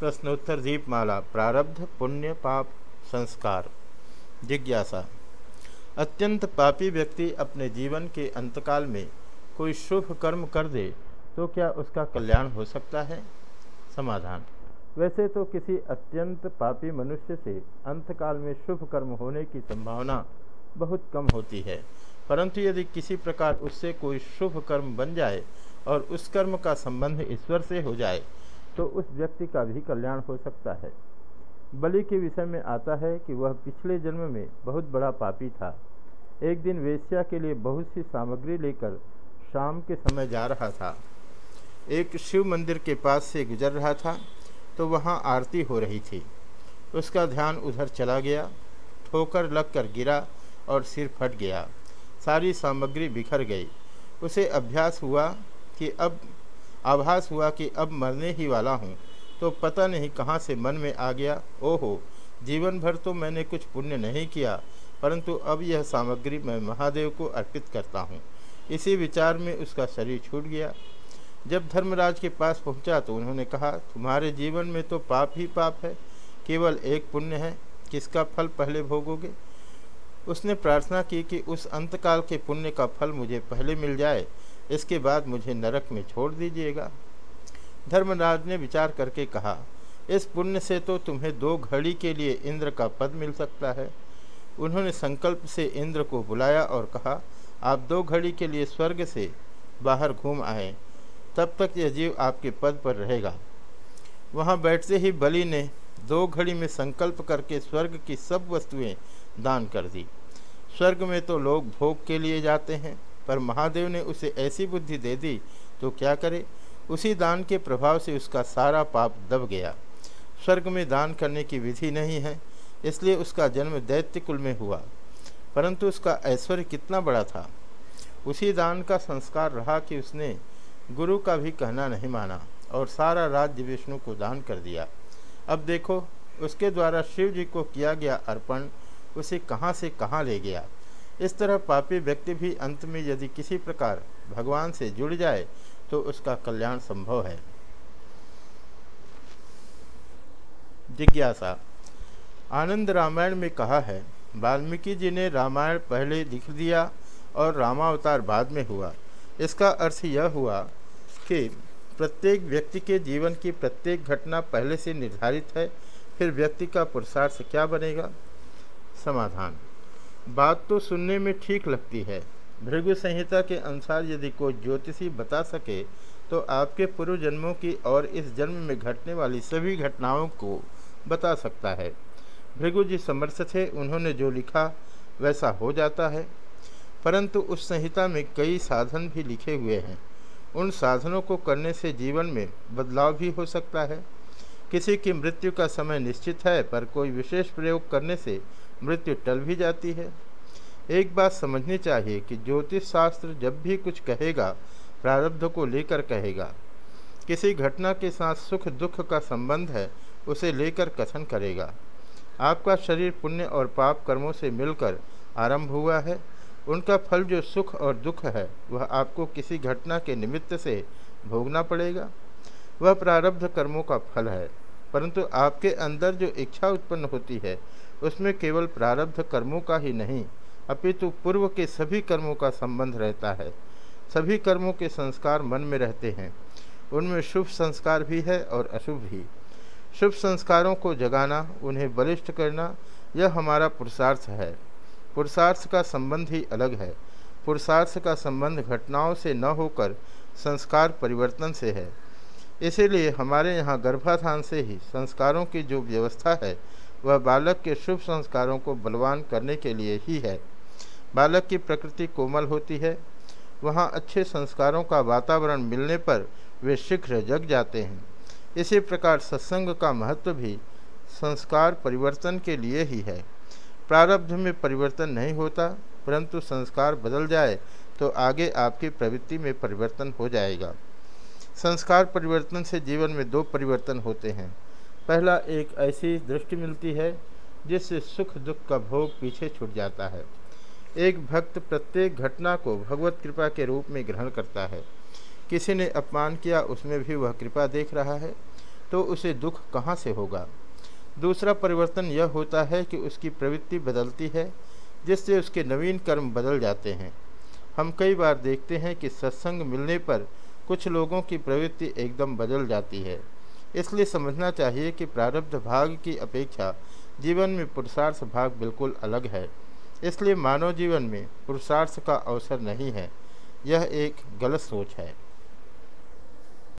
प्रश्नोत्तर दीपमाला प्रारब्ध, पुण्य, पाप, संस्कार। जिज्ञासा। अत्यंत पापी व्यक्ति अपने जीवन के अंतकाल में कोई शुभ कर्म कर दे तो क्या उसका कल्याण हो सकता है? समाधान। वैसे तो किसी अत्यंत पापी मनुष्य से अंतकाल में शुभ कर्म होने की संभावना बहुत कम होती है। परंतु यदि किसी प्रकार उससे कोई शुभ कर्म बन जाए और उस कर्म का संबंध ईश्वर से हो जाए तो उस व्यक्ति का भी कल्याण हो सकता है। बलि के विषय में आता है कि वह पिछले जन्म में बहुत बड़ा पापी था। एक दिन वेश्या के लिए बहुत सी सामग्री लेकर शाम के समय जा रहा था। एक शिव मंदिर के पास से गुजर रहा था तो वहाँ आरती हो रही थी। उसका ध्यान उधर चला गया, ठोकर लग कर गिरा और सिर फट गया। सारी सामग्री बिखर गई। उसे अभ्यास हुआ कि अब आभास हुआ कि अब मरने ही वाला हूँ। तो पता नहीं कहाँ से मन में आ गया। ओहो, जीवन भर तो मैंने कुछ पुण्य नहीं किया, परंतु अब यह सामग्री मैं महादेव को अर्पित करता हूँ। इसी विचार में उसका शरीर छूट गया। जब धर्मराज के पास पहुँचा तो उन्होंने कहा, तुम्हारे जीवन में तो पाप ही पाप है, केवल एक पुण्य है। किसका फल पहले भोगोगे? उसने प्रार्थना की कि उस अंतकाल के पुण्य का फल मुझे पहले मिल जाए। इसके बाद मुझे नरक में छोड़ दीजिएगा। धर्मराज ने विचार करके कहा, इस पुण्य से तो तुम्हें दो घड़ी के लिए इंद्र का पद मिल सकता है। उन्होंने संकल्प से इंद्र को बुलाया और कहा, आप दो घड़ी के लिए स्वर्ग से बाहर घूम आए, तब तक यह जीव आपके पद पर रहेगा। वहाँ बैठते ही बलि ने दो घड़ी में संकल्प करके स्वर्ग की सब वस्तुएँ दान कर दी। स्वर्ग में तो लोग भोग के लिए जाते हैं पर महादेव ने उसे ऐसी बुद्धि दे दी तो क्या करे? उसी दान के प्रभाव से उसका सारा पाप दब गया। स्वर्ग में दान करने की विधि नहीं है, इसलिए उसका जन्म दैत्य कुल में हुआ। परंतु उसका ऐश्वर्य कितना बड़ा था। उसी दान का संस्कार रहा कि उसने गुरु का भी कहना नहीं माना और सारा राज्य विष्णु को दान कर दिया। अब देखो, उसके द्वारा शिव जी को किया गया अर्पण, उसे कहाँ से कहाँ ले गया? इस तरह पापी व्यक्ति भी अंत में यदि किसी प्रकार भगवान से जुड़ जाए तो उसका कल्याण संभव है। जिज्ञासा। आनंद रामायण में कहा है, वाल्मीकि जी ने रामायण पहले लिख दिया और रामावतार बाद में हुआ। इसका अर्थ यह हुआ कि प्रत्येक व्यक्ति के जीवन की प्रत्येक घटना पहले से निर्धारित है, फिर व्यक्ति का पुरुषार्थ क्या बनेगा? समाधान। बात तो सुनने में ठीक लगती है। भृगु संहिता के अनुसार यदि कोई ज्योतिषी बता सके तो आपके पूर्व जन्मों की और इस जन्म में घटने वाली सभी घटनाओं को बता सकता है। भृगु जी समर्थ थे, उन्होंने जो लिखा, वैसा हो जाता है। परंतु उस संहिता में कई साधन भी लिखे हुए हैं। उन साधनों को करने से जीवन में बदलाव भी हो सकता है। किसी की मृत्यु का समय निश्चित है, पर कोई विशेष प्रयोग करने से मृत्यु टल भी जाती है। एक बात समझनी चाहिए कि ज्योतिष शास्त्र जब भी कुछ कहेगा, प्रारब्ध को लेकर कहेगा। किसी घटना के साथ सुख दुख का संबंध है, उसे लेकर कथन करेगा। आपका शरीर पुण्य और पाप कर्मों से मिलकर आरंभ हुआ है। उनका फल जो सुख और दुख है, वह आपको किसी घटना के निमित्त से भोगना पड़ेगा। वह प्रारब्ध कर्मों का फल है। परंतु आपके अंदर जो इच्छा उत्पन्न होती है, उसमें केवल प्रारब्ध कर्मों का ही नहीं, अपितु पूर्व के सभी कर्मों का संबंध रहता है। सभी कर्मों के संस्कार मन में रहते हैं। उनमें शुभ संस्कार भी है और अशुभ भी। शुभ संस्कारों को जगाना, उन्हें बलिष्ठ करना, यह हमारा पुरुषार्थ है। पुरुषार्थ का संबंध ही अलग है। पुरुषार्थ का संबंध घटनाओं से न होकर संस्कार परिवर्तन से है। इसीलिए हमारे यहाँ गर्भाधान से ही संस्कारों की जो व्यवस्था है, वह बालक के शुभ संस्कारों को बलवान करने के लिए ही है। बालक की प्रकृति कोमल होती है। वहाँ अच्छे संस्कारों का वातावरण मिलने पर वे शीघ्र जग जाते हैं। इसी प्रकार सत्संग का महत्व भी संस्कार परिवर्तन के लिए ही है। प्रारब्ध में परिवर्तन नहीं होता, परंतु संस्कार बदल जाए तो आगे आपकी प्रवृत्ति में परिवर्तन हो जाएगा। संस्कार परिवर्तन से जीवन में दो परिवर्तन होते हैं। पहला, एक ऐसी दृष्टि मिलती है, जिससे सुख दुख का भोग पीछे छूट जाता है। एक भक्त प्रत्येक घटना को भगवत कृपा के रूप में ग्रहण करता है। किसी ने अपमान किया, उसमें भी वह कृपा देख रहा है तो उसे दुख कहाँ से होगा? दूसरा परिवर्तन यह होता है कि उसकी प्रवृत्ति बदलती है, जिससे उसके नवीन कर्म बदल जाते हैं। हम कई बार देखते हैं कि सत्संग मिलने पर कुछ लोगों की प्रवृत्ति एकदम बदल जाती है। इसलिए समझना चाहिए कि प्रारब्ध भाग की अपेक्षा जीवन में पुरुषार्थ भाग बिल्कुल अलग है। इसलिए मानव जीवन में पुरुषार्थ का अवसर नहीं है। यह एक गलत सोच है।